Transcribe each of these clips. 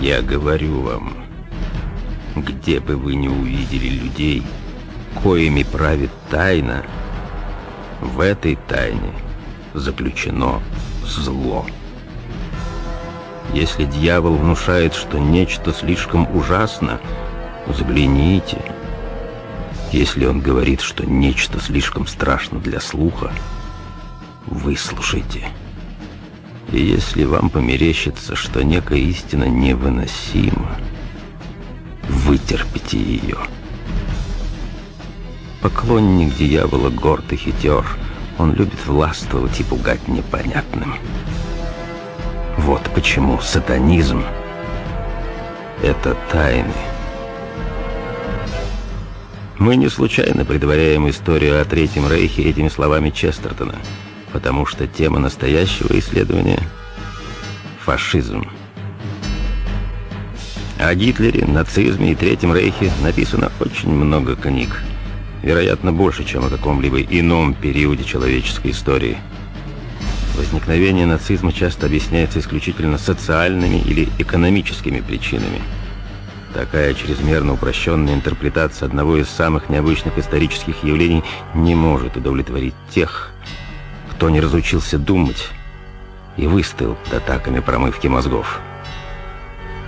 Я говорю вам, где бы вы ни увидели людей, коими правит тайна, в этой тайне заключено зло. Если дьявол внушает, что нечто слишком ужасно, загляните. Если он говорит, что нечто слишком страшно для слуха, выслушайте. И если вам померещится, что некая истина невыносима, вытерпите ее. Поклонник дьявола горд и хитер. Он любит властвовать и пугать непонятным. Вот почему сатанизм — это тайны. Мы не случайно предваряем историю о Третьем Рейхе этими словами Честертона, потому что тема настоящего исследования — фашизм. О Гитлере, нацизме и Третьем Рейхе написано очень много книг. Вероятно, больше, чем о каком-либо ином периоде человеческой истории. Возникновение нацизма часто объясняется исключительно социальными или экономическими причинами. Такая чрезмерно упрощенная интерпретация одного из самых необычных исторических явлений не может удовлетворить тех, кто не разучился думать и выстоял под атаками промывки мозгов.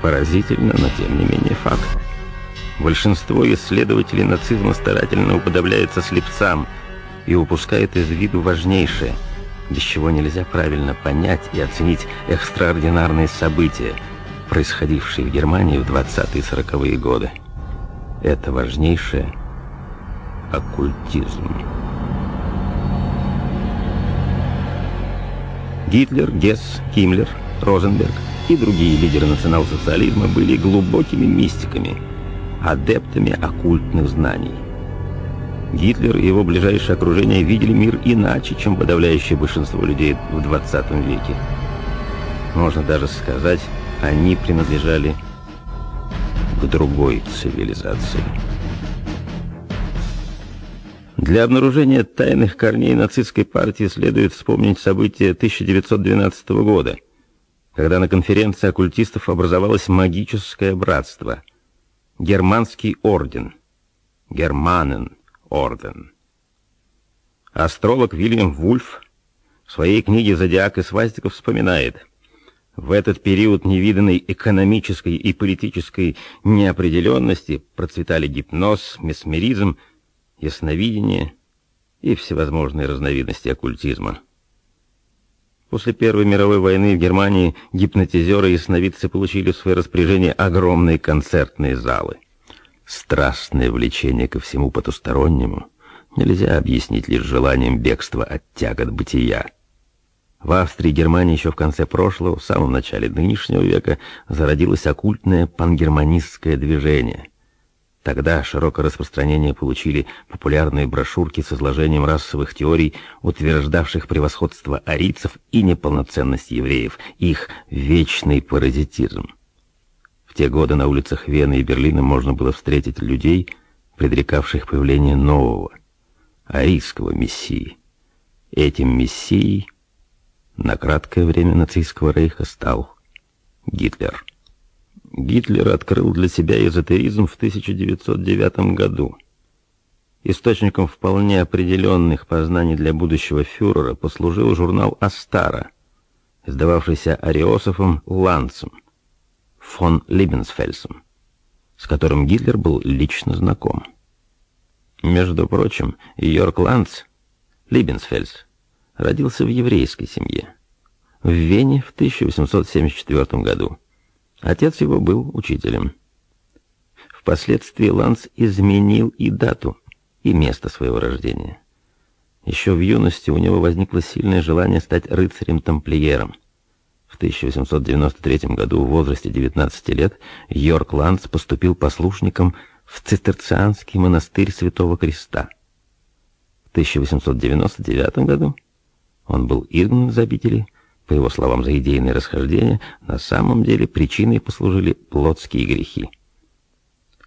Поразительно, но тем не менее факт. Большинство исследователей нацизма старательно уподобляется слепцам и упускает из виду важнейшее, без чего нельзя правильно понять и оценить экстраординарные события, происходившие в Германии в 20-е 40-е годы. Это важнейшее – оккультизм. Гитлер, Гесс, Химмлер, Розенберг – и другие лидеры национал-социализма были глубокими мистиками, адептами оккультных знаний. Гитлер и его ближайшее окружение видели мир иначе, чем подавляющее большинство людей в 20 веке. Можно даже сказать, они принадлежали к другой цивилизации. Для обнаружения тайных корней нацистской партии следует вспомнить события 1912 года – когда на конференции оккультистов образовалось магическое братство, германский орден, Германен орден. Астролог Вильям Вульф в своей книге «Зодиак и свастиков» вспоминает, в этот период невиданной экономической и политической неопределенности процветали гипноз, месмеризм, ясновидение и всевозможные разновидности оккультизма. После Первой мировой войны в Германии гипнотизеры и сновидцы получили в свое распоряжение огромные концертные залы. Страстное влечение ко всему потустороннему нельзя объяснить лишь желанием бегства от тягот бытия. В Австрии и Германии еще в конце прошлого, в самом начале нынешнего века зародилось оккультное пангерманистское движение. Тогда широкое распространение получили популярные брошюрки с изложением расовых теорий, утверждавших превосходство арийцев и неполноценность евреев, их вечный паразитизм. В те годы на улицах Вены и Берлина можно было встретить людей, предрекавших появление нового, арийского мессии. Этим мессией на краткое время нацистского рейха стал Гитлер. Гитлер открыл для себя эзотеризм в 1909 году. Источником вполне определенных познаний для будущего фюрера послужил журнал «Астара», издававшийся Ариософом Ланцем, фон Либенсфельсом, с которым Гитлер был лично знаком. Между прочим, Йорк Ланц, Либенсфельс, родился в еврейской семье в Вене в 1874 году. Отец его был учителем. Впоследствии Ланс изменил и дату, и место своего рождения. Еще в юности у него возникло сильное желание стать рыцарем-тамплиером. В 1893 году в возрасте 19 лет Йорк Ланс поступил послушником в цистерцианский монастырь Святого Креста. В 1899 году он был изгнан из обители по его словам, за идейные расхождения, на самом деле причиной послужили плотские грехи.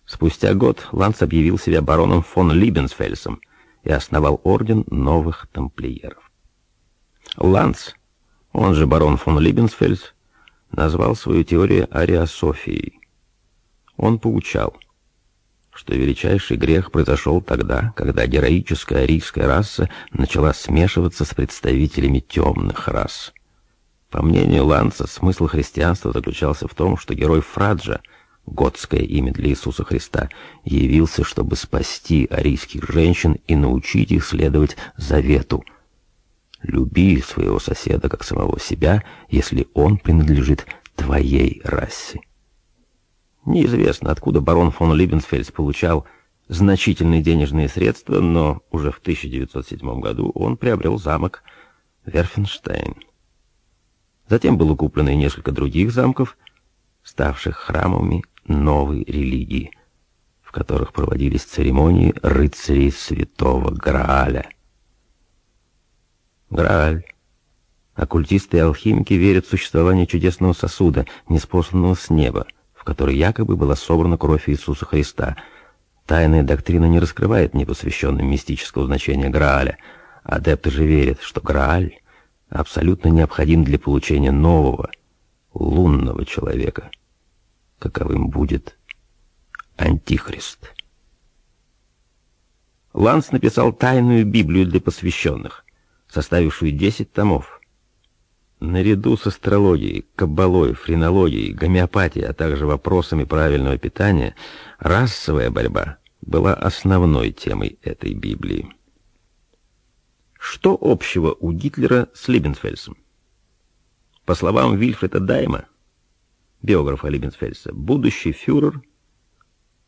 Спустя год Ланс объявил себя бароном фон Либенсфельсом и основал орден новых тамплиеров. Ланс, он же барон фон Либенсфельс, назвал свою теорию ариософией. Он поучал, что величайший грех произошел тогда, когда героическая арийская раса начала смешиваться с представителями темных рас. По мнению Ланца, смысл христианства заключался в том, что герой Фраджа, готское имя для Иисуса Христа, явился, чтобы спасти арийских женщин и научить их следовать завету. «Люби своего соседа как самого себя, если он принадлежит твоей расе». Неизвестно, откуда барон фон Либенсфельд получал значительные денежные средства, но уже в 1907 году он приобрел замок Верфенштейн. Затем было куплено и несколько других замков, ставших храмами новой религии, в которых проводились церемонии рыцарей святого Грааля. Грааль. Оккультисты и алхимики верят в существование чудесного сосуда, неспосланного с неба, в которой якобы была собрана кровь Иисуса Христа. Тайная доктрина не раскрывает непосвященным мистического значения Грааля. Адепты же верят, что Грааль абсолютно необходим для получения нового, лунного человека, каковым будет Антихрист. Ланс написал тайную Библию для посвященных, составившую 10 томов. Наряду с астрологией, каббалой, френологией, гомеопатией, а также вопросами правильного питания, расовая борьба была основной темой этой Библии. Что общего у Гитлера с Либенфельсом? По словам Вильфреда Дайма, биографа Либенфельса, будущий фюрер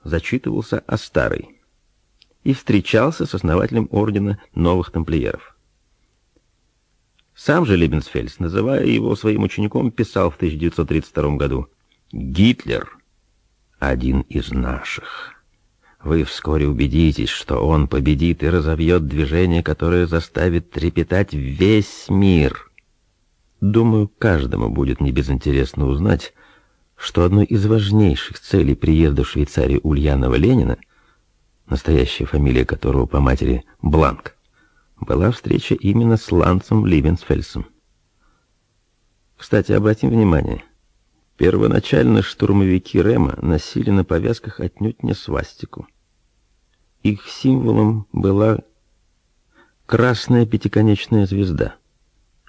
зачитывался о старой и встречался с основателем ордена новых тамплиеров. Сам же Лебенсфельд, называя его своим учеником, писал в 1932 году «Гитлер — один из наших». Вы вскоре убедитесь, что он победит и разобьет движение, которое заставит трепетать весь мир. Думаю, каждому будет небезынтересно узнать, что одной из важнейших целей приезда в Швейцарию Ульянова Ленина, настоящая фамилия которого по матери Бланк, была встреча именно с Лансом Ливенсфельсом. Кстати, обратим внимание, первоначально штурмовики Рема носили на повязках отнюдь не свастику. Их символом была красная пятиконечная звезда,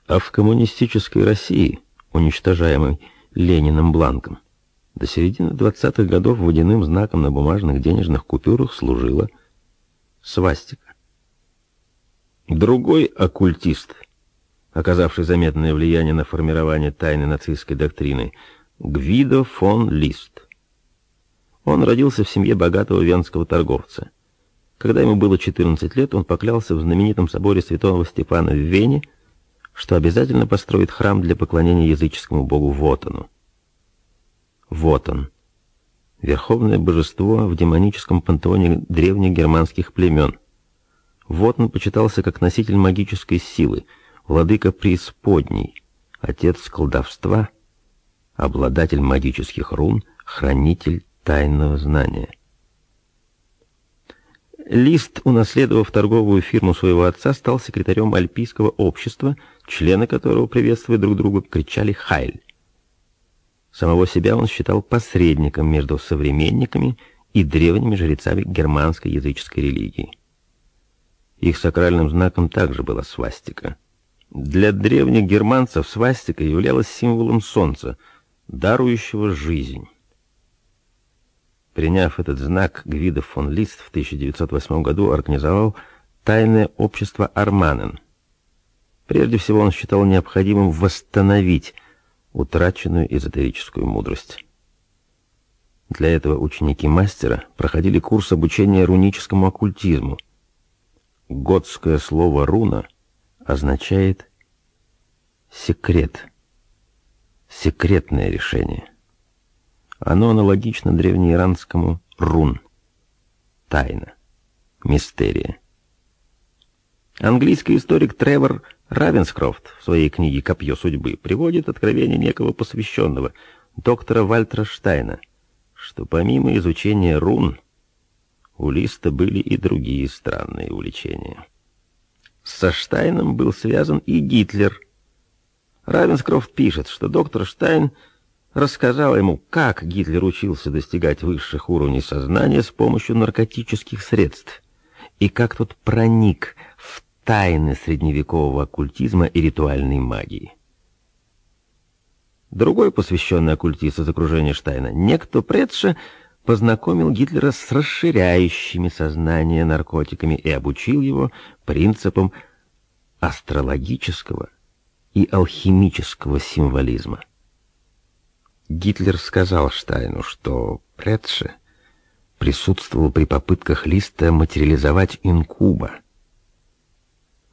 а в коммунистической России, уничтожаемой Лениным Бланком, до середины 20-х годов водяным знаком на бумажных денежных купюрах служила свастика. Другой оккультист, оказавший заметное влияние на формирование тайны нацистской доктрины, Гвидо фон Лист. Он родился в семье богатого венского торговца. Когда ему было 14 лет, он поклялся в знаменитом соборе Святого Степана в Вене, что обязательно построит храм для поклонения языческому богу Вотану. Вотан — верховное божество в демоническом пантеоне древних германских племен — вот он почитался как носитель магической силы, владыка преисподней, отец колдовства, обладатель магических рун, хранитель тайного знания. Лист, унаследовав торговую фирму своего отца, стал секретарем Альпийского общества, члены которого, приветствуя друг друга, кричали «Хайль!». Самого себя он считал посредником между современниками и древними жрецами германской языческой религии. Их сакральным знаком также была свастика. Для древних германцев свастика являлась символом солнца, дарующего жизнь. Приняв этот знак, Гвидо фон Лист в 1908 году организовал тайное общество Арманен. Прежде всего он считал необходимым восстановить утраченную эзотерическую мудрость. Для этого ученики мастера проходили курс обучения руническому оккультизму, Готское слово «руна» означает «секрет», «секретное решение». Оно аналогично древнеиранскому «рун», «тайна», «мистерия». Английский историк Тревор Равенскрофт в своей книге «Копье судьбы» приводит откровение некого посвященного, доктора Вальтера Штайна, что помимо изучения рун – у Листа были и другие странные увлечения. Со Штайном был связан и Гитлер. Равенскрофт пишет, что доктор Штайн рассказал ему, как Гитлер учился достигать высших уровней сознания с помощью наркотических средств и как тот проник в тайны средневекового оккультизма и ритуальной магии. Другой посвященный оккультист из окружения Штайна, некто Претше, познакомил Гитлера с расширяющими сознание наркотиками и обучил его принципам астрологического и алхимического символизма. Гитлер сказал Штайну, что Претше присутствовал при попытках Листа материализовать инкуба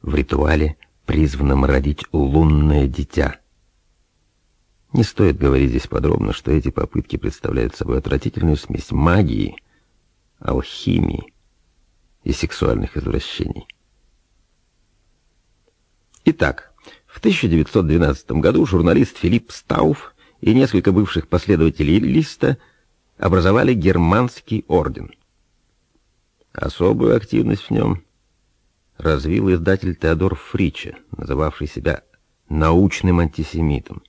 в ритуале, призванном родить лунное дитя. Не стоит говорить здесь подробно, что эти попытки представляют собой отвратительную смесь магии, алхимии и сексуальных извращений. Итак, в 1912 году журналист Филипп Стауф и несколько бывших последователей Листа образовали германский орден. Особую активность в нем развил издатель Теодор Фриче, называвший себя научным антисемитом.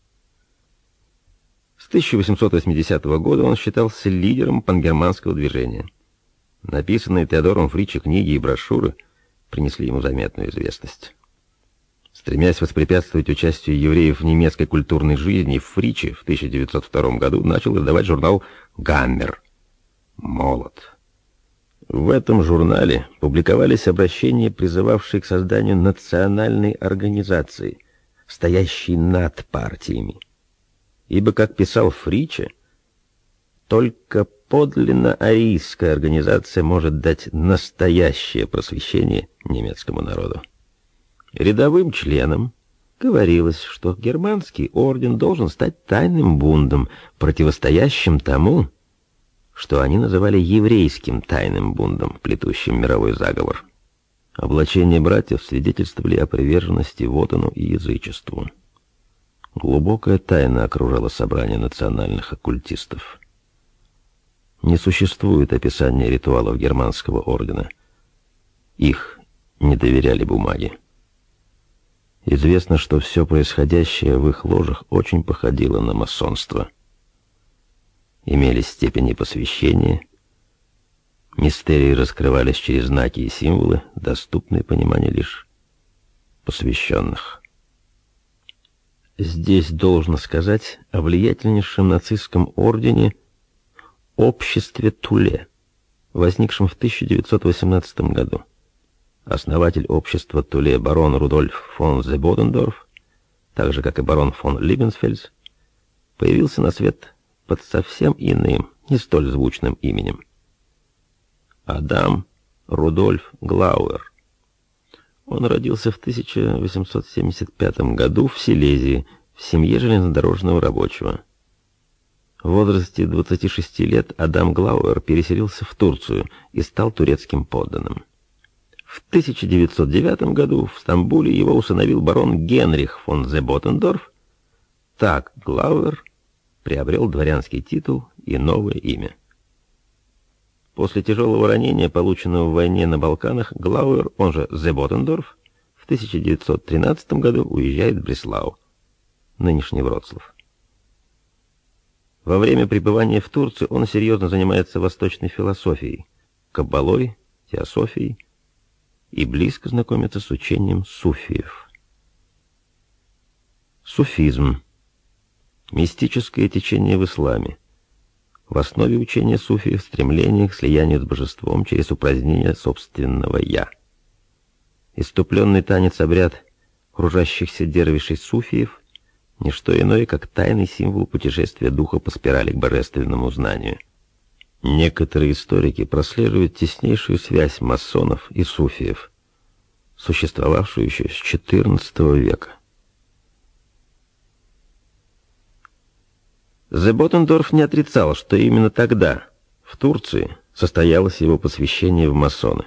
С 1880 года он считался лидером пангерманского движения. Написанные Теодором Фриче книги и брошюры принесли ему заметную известность. Стремясь воспрепятствовать участию евреев в немецкой культурной жизни, Фриче в 1902 году начал издавать журнал «Гаммер» — «Молот». В этом журнале публиковались обращения, призывавшие к созданию национальной организации, стоящей над партиями. Ибо, как писал Фриче, только подлинно арийская организация может дать настоящее просвещение немецкому народу. Рядовым членам говорилось, что германский орден должен стать тайным бундом, противостоящим тому, что они называли еврейским тайным бундом, плетущим мировой заговор. Облачение братьев свидетельствовали о приверженности Вотану и язычеству. Глубокая тайна окружала собрание национальных оккультистов. Не существует описания ритуалов германского ордена. Их не доверяли бумаге. Известно, что все происходящее в их ложах очень походило на масонство имелись степени посвящения, мистерии раскрывались через знаки и символы, доступные пониманию лишь посвященных. Здесь должно сказать о влиятельнейшем нацистском ордене Обществе Туле, возникшем в 1918 году. Основатель общества Туле барон Рудольф фон Зебодендорф, так же как и барон фон Либенсфельдс, появился на свет под совсем иным, не столь звучным именем. Адам Рудольф Глауэр. Он родился в 1875 году в Силезии, в семье железнодорожного рабочего. В возрасте 26 лет Адам Глауэр переселился в Турцию и стал турецким подданным. В 1909 году в Стамбуле его усыновил барон Генрих фон Зеботендорф. Так Глауэр приобрел дворянский титул и новое имя. После тяжелого ранения, полученного в войне на Балканах, Глауэр, он же Зеботендорф, в 1913 году уезжает в Бреслау, нынешний Вроцлав. Во время пребывания в Турции он серьезно занимается восточной философией, каббалой, теософией и близко знакомится с учением суфиев. Суфизм Мистическое течение в исламе. В основе учения суфиев стремление к слиянию с божеством через упразднение собственного «я». Иступленный танец-обряд кружащихся дервишей суфиев — не что иное, как тайный символ путешествия духа по спирали к божественному знанию. Некоторые историки прослеживают теснейшую связь масонов и суфиев, существовавшую еще с XIV века. Зеботендорф не отрицал, что именно тогда, в Турции, состоялось его посвящение в масоны.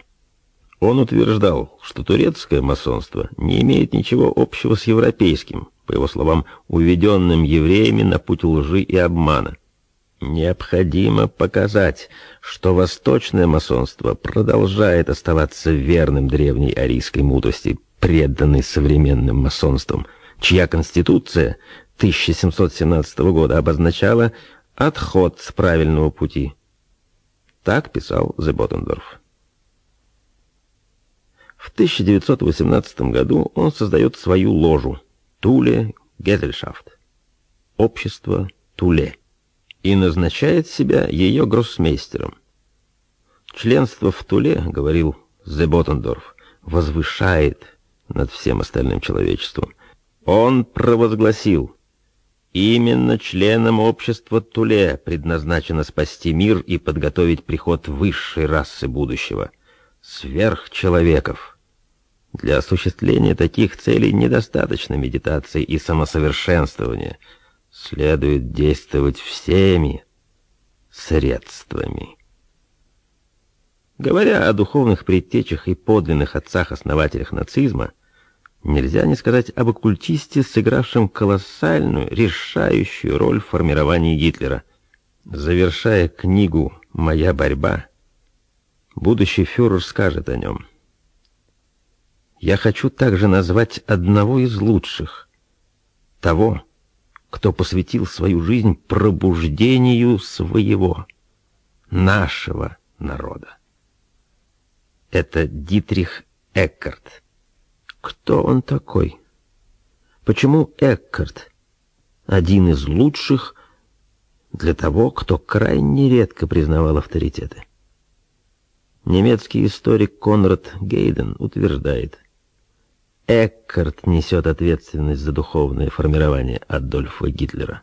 Он утверждал, что турецкое масонство не имеет ничего общего с европейским, по его словам, уведенным евреями на путь лжи и обмана. Необходимо показать, что восточное масонство продолжает оставаться верным древней арийской мудрости, преданной современным масонством, чья конституция 1717 года обозначало отход с правильного пути. Так писал Зеботендорф. В 1918 году он создает свою ложу Туле Гезельшафт, общество Туле, и назначает себя ее гроссмейстером. Членство в Туле, говорил Зеботендорф, возвышает над всем остальным человечеством. Он провозгласил, именно членам общества Туле предназначено спасти мир и подготовить приход высшей расы будущего, сверхчеловеков. Для осуществления таких целей недостаточно медитации и самосовершенствования. Следует действовать всеми средствами. Говоря о духовных предтечах и подлинных отцах-основателях нацизма, нельзя не сказать об оккультисте, сыгравшем колоссальную, решающую роль в формировании Гитлера. Завершая книгу «Моя борьба», будущий фюрер скажет о нем. «Я хочу также назвать одного из лучших, того, кто посвятил свою жизнь пробуждению своего, нашего народа. Это Дитрих Эккарт. Кто он такой? Почему Эккарт один из лучших для того, кто крайне редко признавал авторитеты? Немецкий историк Конрад Гейден утверждает, Эккарт несет ответственность за духовное формирование Адольфа Гитлера.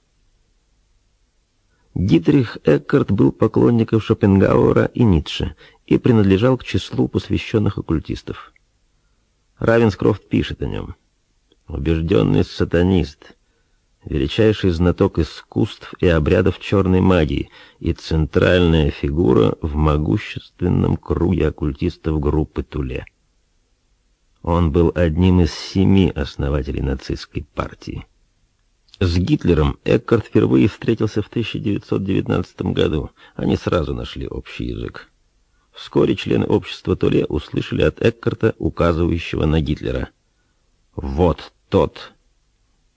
Дитрих Эккарт был поклонником Шопенгауэра и Ницше и принадлежал к числу посвященных оккультистов. Равенскрофт пишет о нем. Убежденный сатанист, величайший знаток искусств и обрядов черной магии и центральная фигура в могущественном круге оккультистов группы Туле. Он был одним из семи основателей нацистской партии. С Гитлером Эккарт впервые встретился в 1919 году. Они сразу нашли общий язык. Вскоре члены общества Толе услышали от Эккарта, указывающего на Гитлера. «Вот тот,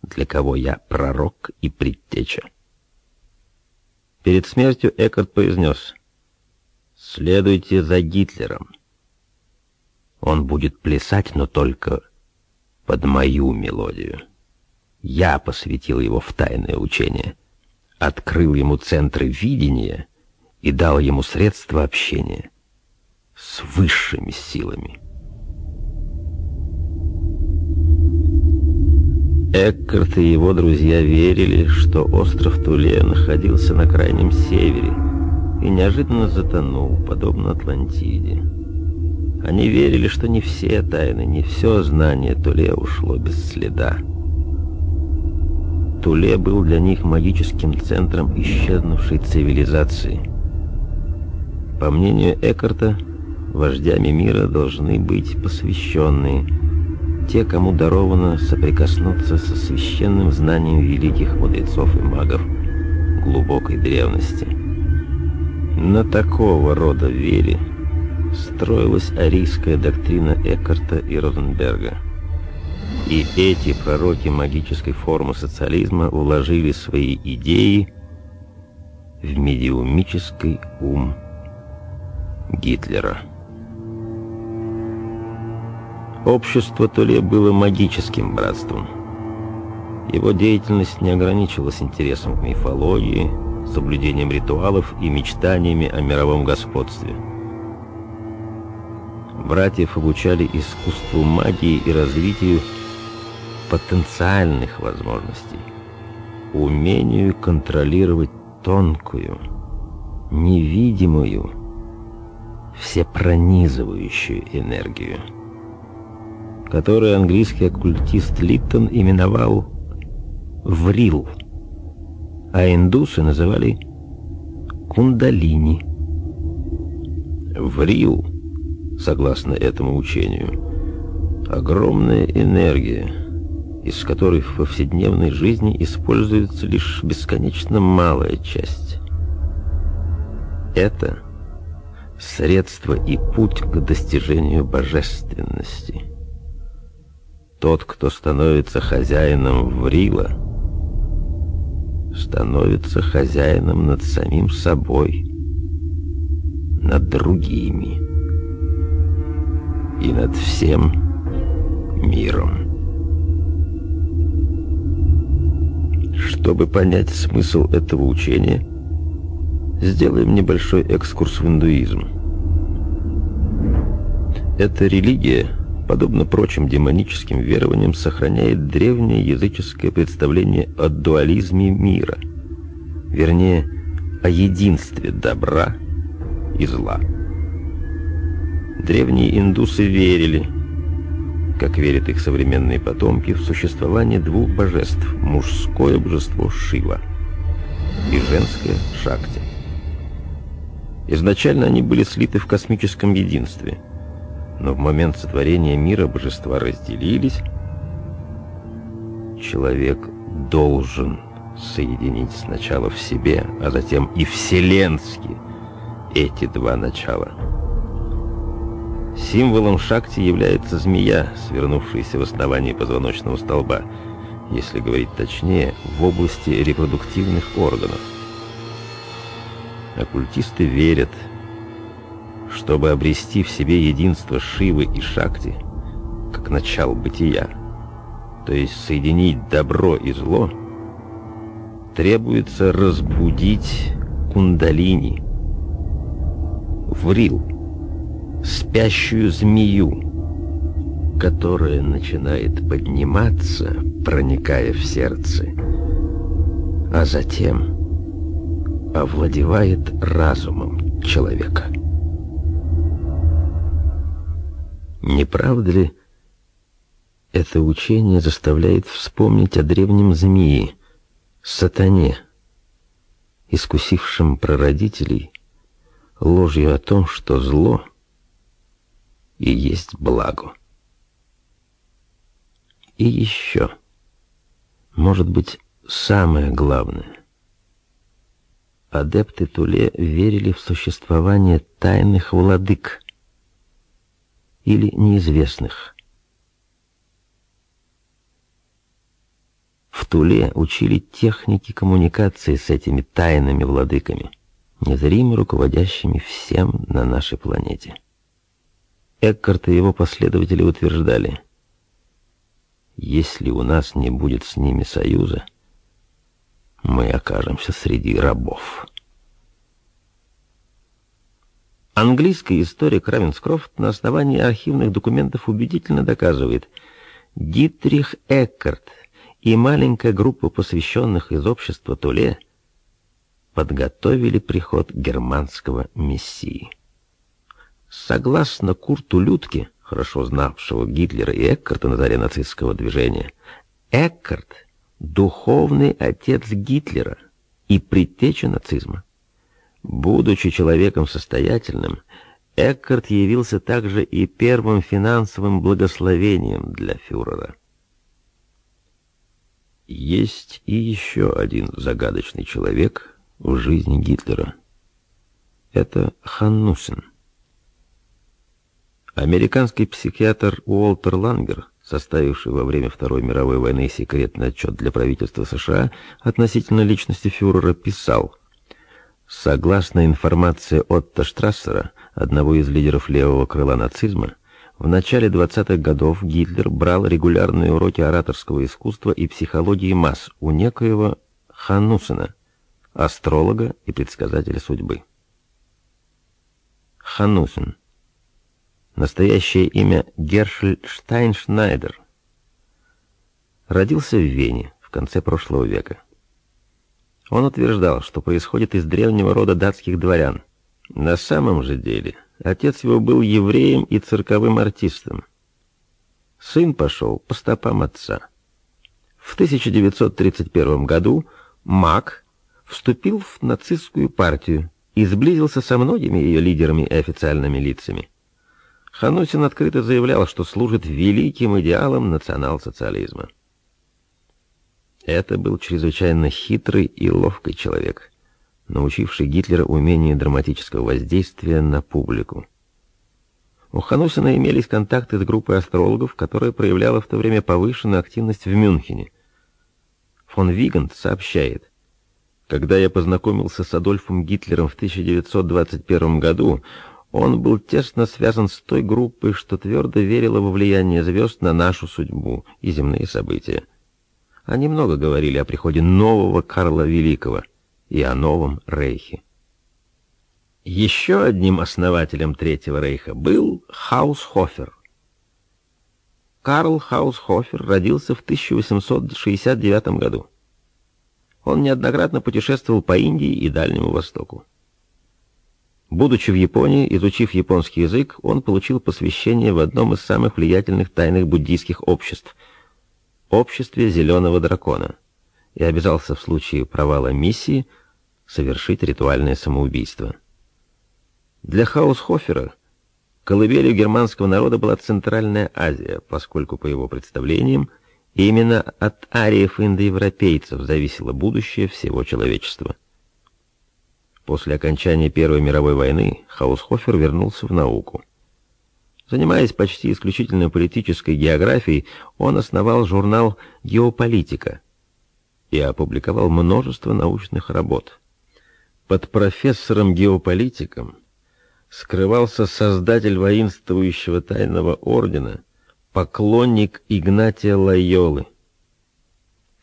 для кого я пророк и предтеча». Перед смертью Эккарт произнес «Следуйте за Гитлером. Он будет плясать, но только под мою мелодию». Я посвятил его в тайное учение, открыл ему центры видения и дал ему средства общения с высшими силами. Эккарт и его друзья верили, что остров Туле находился на крайнем севере и неожиданно затонул, подобно Атлантиде. Они верили, что не все тайны, не все знание Туле ушло без следа. Туле был для них магическим центром исчезнувшей цивилизации. По мнению Эккарта, вождями мира должны быть посвященные, те, кому даровано соприкоснуться со священным знанием великих мудрецов и магов глубокой древности. На такого рода вере строилась арийская доктрина Эккарта и Розенберга – и эти пророки магической формы социализма уложили свои идеи в медиумический ум Гитлера. Общество Толе было магическим братством. Его деятельность не ограничивалась интересом к мифологии, соблюдением ритуалов и мечтаниями о мировом господстве. Братьев обучали искусству магии и развитию потенциальных возможностей, умению контролировать тонкую, невидимую, всепронизывающую энергию, которую английский оккультист Литтон именовал «врил», а индусы называли «кундалини». Врил, согласно этому учению, огромная энергия — из которой в повседневной жизни используется лишь бесконечно малая часть. Это средство и путь к достижению божественности. Тот, кто становится хозяином Врила, становится хозяином над самим собой, над другими и над всем миром. Чтобы понять смысл этого учения, сделаем небольшой экскурс в индуизм. Эта религия, подобно прочим демоническим верованиям, сохраняет древнее языческое представление о дуализме мира, вернее, о единстве добра и зла. Древние индусы верили, как верят их современные потомки, в существование двух божеств – мужское божество Шива и женское Шакти. Изначально они были слиты в космическом единстве, но в момент сотворения мира божества разделились. Человек должен соединить сначала в себе, а затем и вселенски эти два начала – Символом Шакти является змея, свернувшаяся в основании позвоночного столба, если говорить точнее, в области репродуктивных органов. Оккультисты верят, чтобы обрести в себе единство Шивы и Шакти, как начало бытия, то есть соединить добро и зло, требуется разбудить кундалини, врил, спящую змею, которая начинает подниматься, проникая в сердце, а затем овладевает разумом человека. Не правда ли, это учение заставляет вспомнить о древнем змее, сатане, искусившем прародителей ложью о том, что зло — и есть благо. И еще, может быть, самое главное. Адепты Туле верили в существование тайных владык или неизвестных. В Туле учили техники коммуникации с этими тайными владыками, незримо руководящими всем на нашей планете. Эккарт и его последователи утверждали, если у нас не будет с ними союза, мы окажемся среди рабов. Английский историк Равенскрофт на основании архивных документов убедительно доказывает, Дитрих Эккарт и маленькая группа посвященных из общества Туле подготовили приход германского мессии. Согласно Курту Людке, хорошо знавшего Гитлера и Эккарта на заре нацистского движения, Эккарт — духовный отец Гитлера и предтеча нацизма. Будучи человеком состоятельным, Эккарт явился также и первым финансовым благословением для фюрера. Есть и еще один загадочный человек в жизни Гитлера. Это Ханнусен. Американский психиатр Уолтер Лангер, составивший во время Второй мировой войны секретный отчет для правительства США относительно личности фюрера, писал: Согласно информации Отто Штрассера, одного из лидеров левого крыла нацизма, в начале 20-х годов Гитлер брал регулярные уроки ораторского искусства и психологии масс у некоего Ханнусена, астролога и предсказателя судьбы. Ханнусен Настоящее имя Гершель Штайншнайдер. Родился в Вене в конце прошлого века. Он утверждал, что происходит из древнего рода датских дворян. На самом же деле отец его был евреем и цирковым артистом. Сын пошел по стопам отца. В 1931 году Мак вступил в нацистскую партию и сблизился со многими ее лидерами и официальными лицами. Ханусин открыто заявлял, что служит великим идеалам национал-социализма. Это был чрезвычайно хитрый и ловкий человек, научивший Гитлера умению драматического воздействия на публику. У Ханусина имелись контакты с группой астрологов, которая проявляла в то время повышенную активность в Мюнхене. Фон Вигант сообщает, Когда я познакомился с Адольфом Гитлером в 1921 году, он был тесно связан с той группой, что твердо верила во влияние звезд на нашу судьбу и земные события. Они много говорили о приходе нового Карла Великого и о новом Рейхе. Еще одним основателем Третьего Рейха был Хаусхофер. Карл Хаусхофер родился в 1869 году. Он неоднократно путешествовал по Индии и Дальнему Востоку. Будучи в Японии, изучив японский язык, он получил посвящение в одном из самых влиятельных тайных буддийских обществ — обществе Зеленого Дракона, и обязался в случае провала миссии совершить ритуальное самоубийство. Для Хаусхофера колыбелью германского народа была Центральная Азия, поскольку, по его представлениям, именно от ариев индоевропейцев зависело будущее всего человечества. После окончания Первой мировой войны Хаусхофер вернулся в науку. Занимаясь почти исключительно политической географией, он основал журнал «Геополитика» и опубликовал множество научных работ. Под профессором-геополитиком скрывался создатель воинствующего тайного ордена, поклонник Игнатия Лайолы.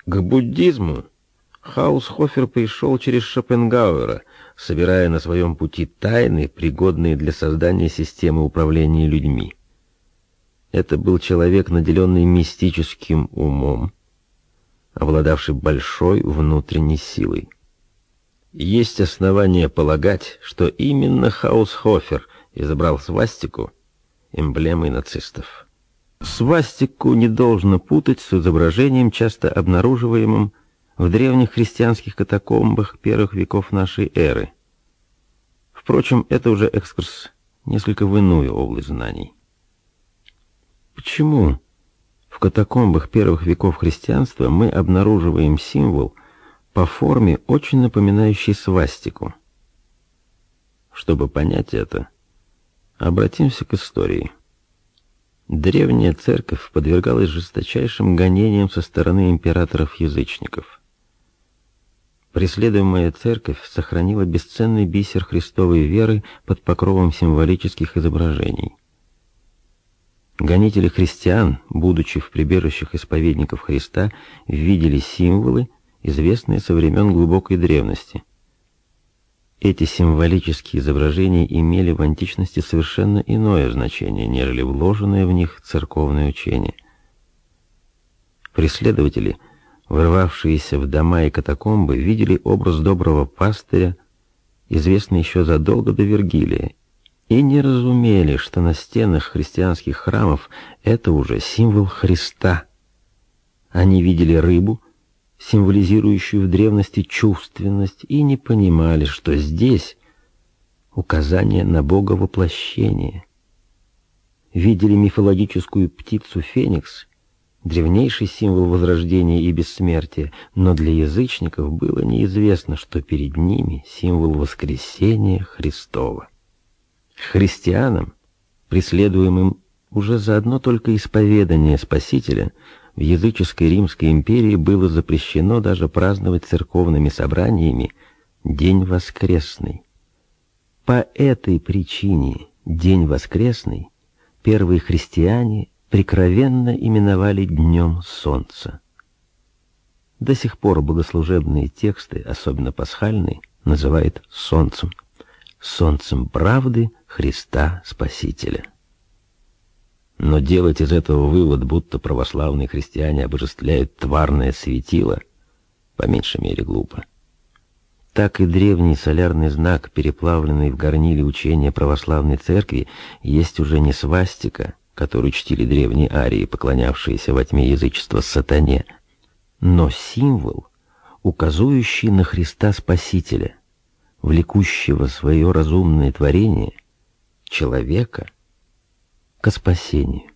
К буддизму Хаусхофер пришел через Шопенгауэра – собирая на своем пути тайны, пригодные для создания системы управления людьми. Это был человек, наделенный мистическим умом, обладавший большой внутренней силой. Есть основания полагать, что именно Хаусхофер изобрал свастику эмблемой нацистов. Свастику не должно путать с изображением, часто обнаруживаемым в древних христианских катакомбах первых веков нашей эры. Впрочем, это уже экскурс несколько в иную область знаний. Почему в катакомбах первых веков христианства мы обнаруживаем символ по форме, очень напоминающий свастику? Чтобы понять это, обратимся к истории. Древняя церковь подвергалась жесточайшим гонениям со стороны императоров-язычников. Преследуемая церковь сохранила бесценный бисер христовой веры под покровом символических изображений. Гонители христиан, будучи в прибежищах исповедников Христа, видели символы, известные со времен глубокой древности. Эти символические изображения имели в античности совершенно иное значение, нежели вложенное в них церковное учение. Преследователи – ворвавшиеся в дома и катакомбы, видели образ доброго пастыря, известный еще задолго до Вергилия, и не разумели, что на стенах христианских храмов это уже символ Христа. Они видели рыбу, символизирующую в древности чувственность, и не понимали, что здесь указание на Бога воплощения. Видели мифологическую птицу Феникс древнейший символ возрождения и бессмертия, но для язычников было неизвестно, что перед ними символ воскресения Христова. Христианам, преследуемым уже за одно только исповедание Спасителя, в языческой Римской империи было запрещено даже праздновать церковными собраниями День Воскресный. По этой причине День Воскресный первые христиане прикровенно именовали Днем Солнца. До сих пор богослужебные тексты, особенно пасхальные, называют солнцем, солнцем правды Христа Спасителя. Но делать из этого вывод, будто православные христиане обожествляют тварное светило, по меньшей мере глупо. Так и древний солярный знак, переплавленный в горниле учения православной церкви, есть уже не свастика, которую чтили древние арии, поклонявшиеся во тьме язычества сатане, но символ, указывающий на Христа Спасителя, влекущего свое разумное творение, человека, к спасению.